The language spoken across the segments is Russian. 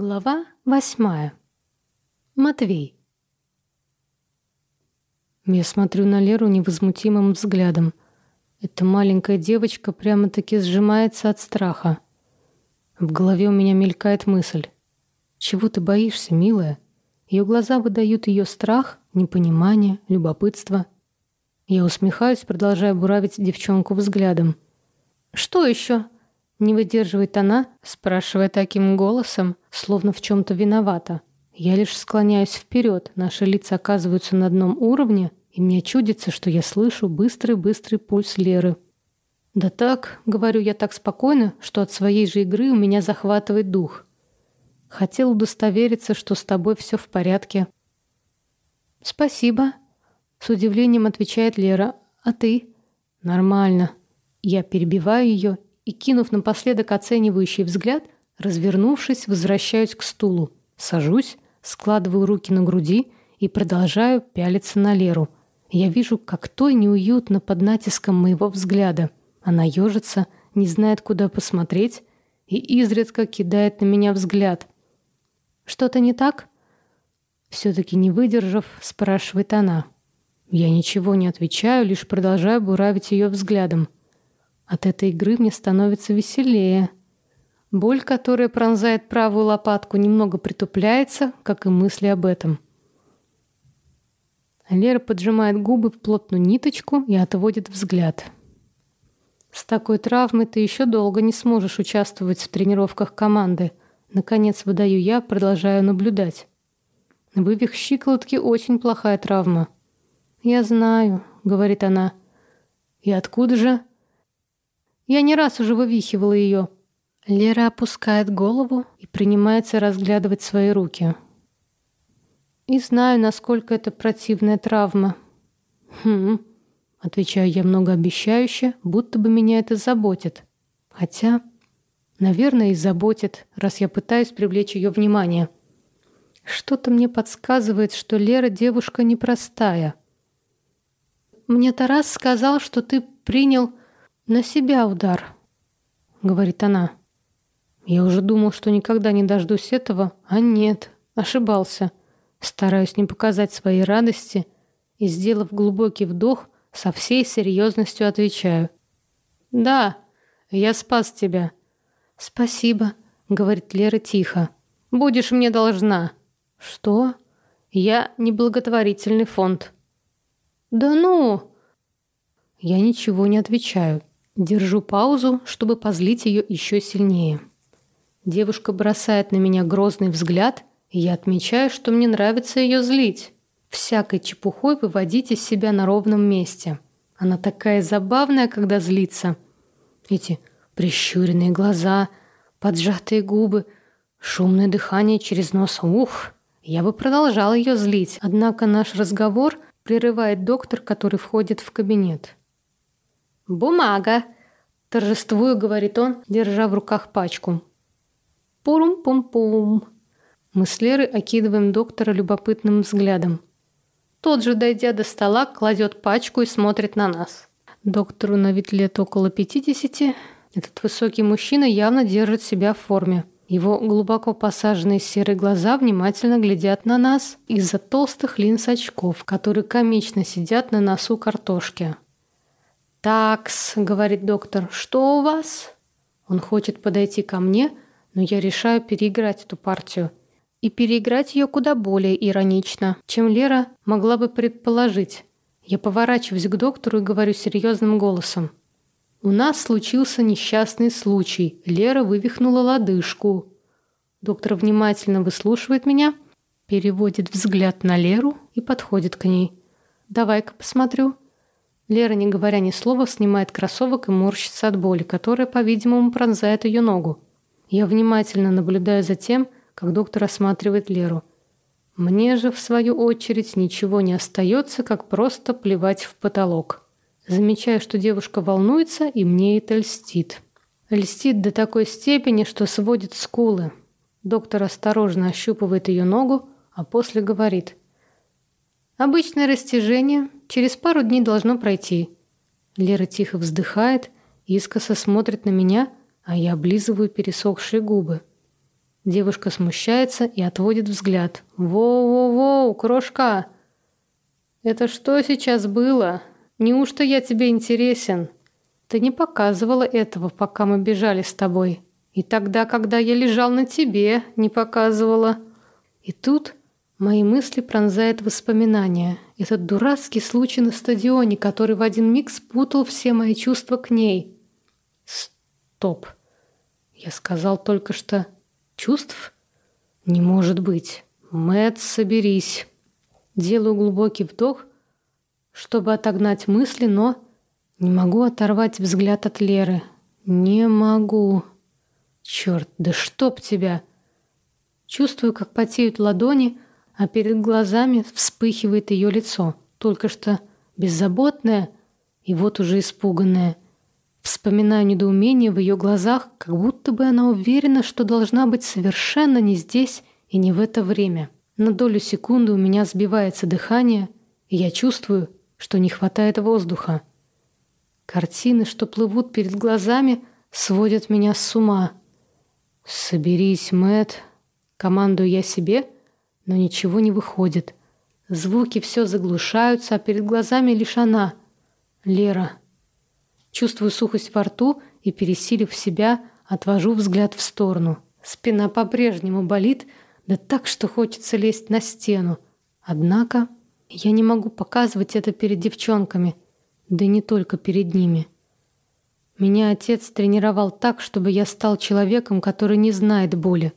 Глава восьмая. Матвей. Я смотрю на Леру невозмутимым взглядом. Эта маленькая девочка прямо-таки сжимается от страха. В голове у меня мелькает мысль. Чего ты боишься, милая? Ее глаза выдают ее страх, непонимание, любопытство. Я усмехаюсь, продолжая буравить девчонку взглядом. «Что еще?» Не выдерживает она, спрашивая таким голосом, словно в чем-то виновата. Я лишь склоняюсь вперед, наши лица оказываются на одном уровне, и мне чудится, что я слышу быстрый-быстрый пульс Леры. «Да так», — говорю я так спокойно, что от своей же игры у меня захватывает дух. Хотел удостовериться, что с тобой все в порядке. «Спасибо», — с удивлением отвечает Лера. «А ты?» «Нормально». Я перебиваю ее и, кинув напоследок оценивающий взгляд, развернувшись, возвращаюсь к стулу, сажусь, складываю руки на груди и продолжаю пялиться на Леру. Я вижу, как той неуютно под натиском моего взгляда. Она ежится, не знает, куда посмотреть, и изредка кидает на меня взгляд. «Что-то не так?» Все-таки не выдержав, спрашивает она. Я ничего не отвечаю, лишь продолжаю буравить ее взглядом. От этой игры мне становится веселее. Боль, которая пронзает правую лопатку, немного притупляется, как и мысли об этом. Лера поджимает губы в плотную ниточку и отводит взгляд. С такой травмой ты еще долго не сможешь участвовать в тренировках команды. Наконец выдаю я, продолжаю наблюдать. Вывих щиколотки очень плохая травма. Я знаю, говорит она. И откуда же? Я не раз уже вывихивала ее. Лера опускает голову и принимается разглядывать свои руки. И знаю, насколько это противная травма. Хм, отвечаю я многообещающе, будто бы меня это заботит. Хотя, наверное, и заботит, раз я пытаюсь привлечь ее внимание. Что-то мне подсказывает, что Лера девушка непростая. Мне Тарас сказал, что ты принял «На себя удар», — говорит она. Я уже думал, что никогда не дождусь этого, а нет, ошибался. Стараюсь не показать своей радости и, сделав глубокий вдох, со всей серьезностью отвечаю. «Да, я спас тебя». «Спасибо», — говорит Лера тихо. «Будешь мне должна». «Что?» «Я неблаготворительный фонд». «Да ну!» Я ничего не отвечаю. Держу паузу, чтобы позлить ее еще сильнее. Девушка бросает на меня грозный взгляд, и я отмечаю, что мне нравится ее злить. Всякой чепухой выводить из себя на ровном месте. Она такая забавная, когда злится. Эти прищуренные глаза, поджатые губы, шумное дыхание через нос. Ух! Я бы продолжал ее злить, однако наш разговор прерывает доктор, который входит в кабинет. «Бумага!» – торжествую, говорит он, держа в руках пачку. «Пурум-пум-пум!» Мы с Лерой окидываем доктора любопытным взглядом. Тот же, дойдя до стола, кладет пачку и смотрит на нас. Доктору на вид лет около пятидесяти. Этот высокий мужчина явно держит себя в форме. Его глубоко посаженные серые глаза внимательно глядят на нас из-за толстых линз очков, которые комично сидят на носу картошки. «Такс», — говорит доктор, — «что у вас?» Он хочет подойти ко мне, но я решаю переиграть эту партию. И переиграть ее куда более иронично, чем Лера могла бы предположить. Я поворачиваюсь к доктору и говорю серьезным голосом. «У нас случился несчастный случай. Лера вывихнула лодыжку». Доктор внимательно выслушивает меня, переводит взгляд на Леру и подходит к ней. «Давай-ка посмотрю». Лера, не говоря ни слова, снимает кроссовок и морщится от боли, которая, по-видимому, пронзает ее ногу. Я внимательно наблюдаю за тем, как доктор осматривает Леру. Мне же, в свою очередь, ничего не остается, как просто плевать в потолок. Замечаю, что девушка волнуется, и мне это льстит. Льстит до такой степени, что сводит скулы. Доктор осторожно ощупывает ее ногу, а после говорит. «Обычное растяжение, Через пару дней должно пройти. Лера тихо вздыхает, искоса смотрит на меня, а я облизываю пересохшие губы. Девушка смущается и отводит взгляд. «Воу-воу-воу, крошка!» «Это что сейчас было? Неужто я тебе интересен? Ты не показывала этого, пока мы бежали с тобой. И тогда, когда я лежал на тебе, не показывала». И тут мои мысли пронзает воспоминания. Этот дурацкий случай на стадионе, который в один миг спутал все мои чувства к ней. Стоп. Я сказал только что чувств? Не может быть. Мэт, соберись. Делаю глубокий вдох, чтобы отогнать мысли, но не могу оторвать взгляд от Леры. Не могу. Черт, да чтоб тебя! Чувствую, как потеют ладони, а перед глазами вспыхивает ее лицо. Только что беззаботное и вот уже испуганное. Вспоминаю недоумение в ее глазах, как будто бы она уверена, что должна быть совершенно не здесь и не в это время. На долю секунды у меня сбивается дыхание, и я чувствую, что не хватает воздуха. Картины, что плывут перед глазами, сводят меня с ума. «Соберись, Мэт, командую я себе, но ничего не выходит. Звуки все заглушаются, а перед глазами лишь она, Лера. Чувствую сухость во рту и, пересилив себя, отвожу взгляд в сторону. Спина по-прежнему болит, да так, что хочется лезть на стену. Однако я не могу показывать это перед девчонками, да и не только перед ними. Меня отец тренировал так, чтобы я стал человеком, который не знает боли.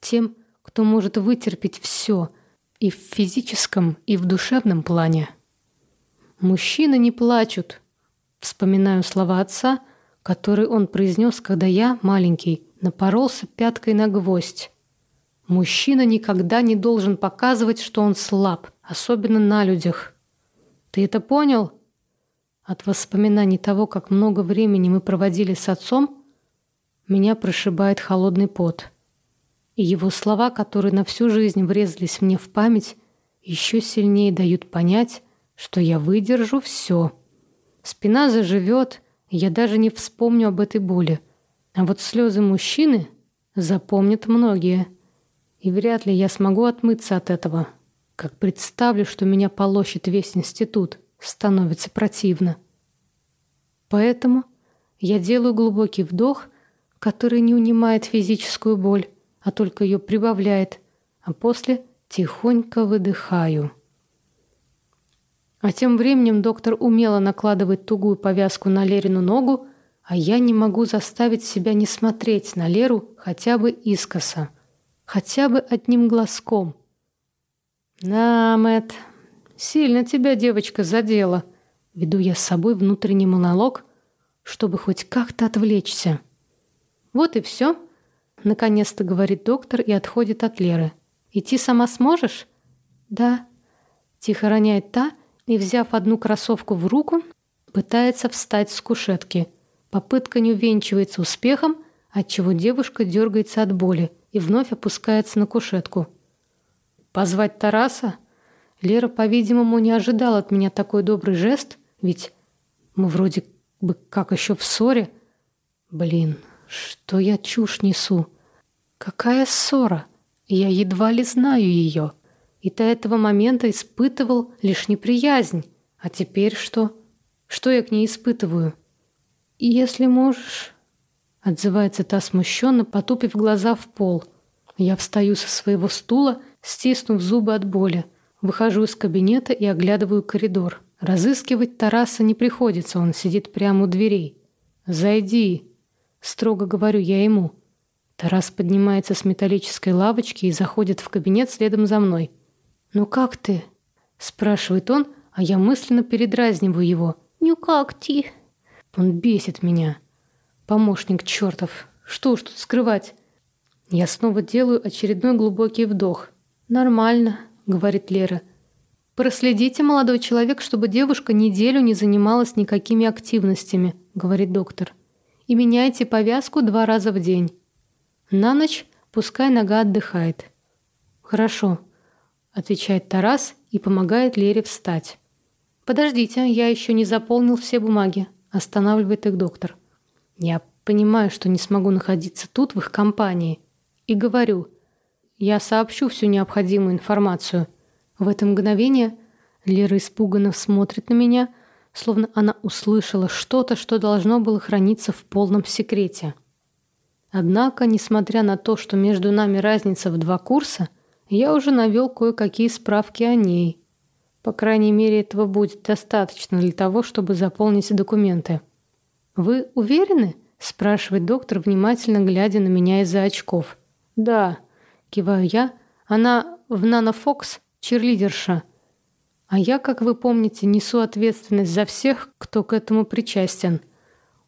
Тем, кто может вытерпеть все и в физическом, и в душевном плане. Мужчины не плачут. Вспоминаю слова отца, которые он произнес, когда я, маленький, напоролся пяткой на гвоздь. Мужчина никогда не должен показывать, что он слаб, особенно на людях. Ты это понял? От воспоминаний того, как много времени мы проводили с отцом, меня прошибает холодный пот. И его слова, которые на всю жизнь врезались мне в память, еще сильнее дают понять, что я выдержу все. Спина заживет, и я даже не вспомню об этой боли. А вот слезы мужчины запомнят многие – и вряд ли я смогу отмыться от этого. Как представлю, что меня полощет весь институт, становится противно. Поэтому я делаю глубокий вдох, который не унимает физическую боль, а только ее прибавляет, а после тихонько выдыхаю. А тем временем доктор умело накладывает тугую повязку на Лерину ногу, а я не могу заставить себя не смотреть на Леру хотя бы искоса хотя бы одним глазком. «На, Мэтт, сильно тебя девочка задела», — веду я с собой внутренний монолог, чтобы хоть как-то отвлечься. «Вот и все», — наконец-то говорит доктор и отходит от Леры. «Идти сама сможешь?» «Да», — тихо роняет та и, взяв одну кроссовку в руку, пытается встать с кушетки. Попытка не увенчивается успехом, отчего девушка дергается от боли и вновь опускается на кушетку. «Позвать Тараса?» Лера, по-видимому, не ожидала от меня такой добрый жест, ведь мы вроде бы как еще в ссоре. Блин, что я чушь несу? Какая ссора? Я едва ли знаю ее. И до этого момента испытывал лишь неприязнь. А теперь что? Что я к ней испытываю? Если можешь, Отзывается та смущенно, потупив глаза в пол. Я встаю со своего стула, стиснув зубы от боли. Выхожу из кабинета и оглядываю коридор. Разыскивать Тараса не приходится, он сидит прямо у дверей. «Зайди», — строго говорю я ему. Тарас поднимается с металлической лавочки и заходит в кабинет следом за мной. «Ну как ты?» — спрашивает он, а я мысленно передразниваю его. «Ну как ты?» Он бесит меня. Помощник чертов. Что уж тут скрывать? Я снова делаю очередной глубокий вдох. «Нормально», — говорит Лера. «Проследите, молодой человек, чтобы девушка неделю не занималась никакими активностями», — говорит доктор. «И меняйте повязку два раза в день. На ночь пускай нога отдыхает». «Хорошо», — отвечает Тарас и помогает Лере встать. «Подождите, я еще не заполнил все бумаги», — останавливает их доктор. Я понимаю, что не смогу находиться тут, в их компании. и говорю. Я сообщу всю необходимую информацию. В это мгновение Лера испуганно смотрит на меня, словно она услышала что-то, что должно было храниться в полном секрете. Однако, несмотря на то, что между нами разница в два курса, я уже навел кое-какие справки о ней. По крайней мере, этого будет достаточно для того, чтобы заполнить документы. «Вы уверены?» – спрашивает доктор, внимательно глядя на меня из-за очков. «Да», – киваю я. «Она в Нанофокс черлидерша. А я, как вы помните, несу ответственность за всех, кто к этому причастен».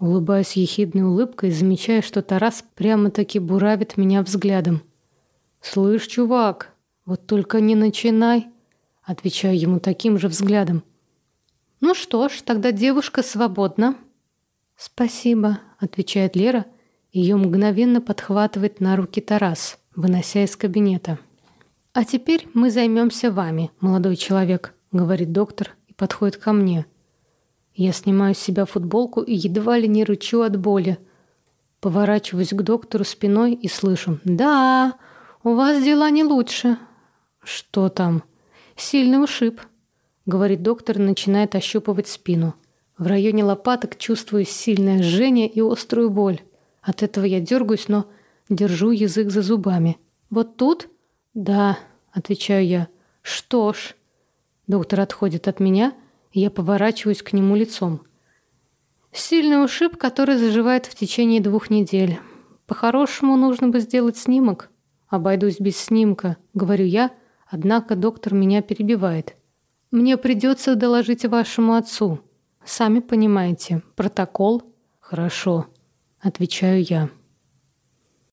Улыбаюсь ехидной улыбкой, замечая, что Тарас прямо-таки буравит меня взглядом. «Слышь, чувак, вот только не начинай!» Отвечаю ему таким же взглядом. «Ну что ж, тогда девушка свободна». «Спасибо», — отвечает Лера. Ее мгновенно подхватывает на руки Тарас, вынося из кабинета. «А теперь мы займемся вами, молодой человек», — говорит доктор и подходит ко мне. Я снимаю с себя футболку и едва ли не рычу от боли. Поворачиваюсь к доктору спиной и слышу «Да, у вас дела не лучше». «Что там?» «Сильный ушиб», — говорит доктор и начинает ощупывать спину. В районе лопаток чувствую сильное жжение и острую боль. От этого я дергаюсь, но держу язык за зубами. «Вот тут?» «Да», — отвечаю я. «Что ж...» Доктор отходит от меня — я поворачиваюсь к нему лицом. Сильный ушиб, который заживает в течение двух недель. По-хорошему нужно бы сделать снимок. Обойдусь без снимка, говорю я, однако доктор меня перебивает. Мне придется доложить вашему отцу. Сами понимаете, протокол. Хорошо, отвечаю я.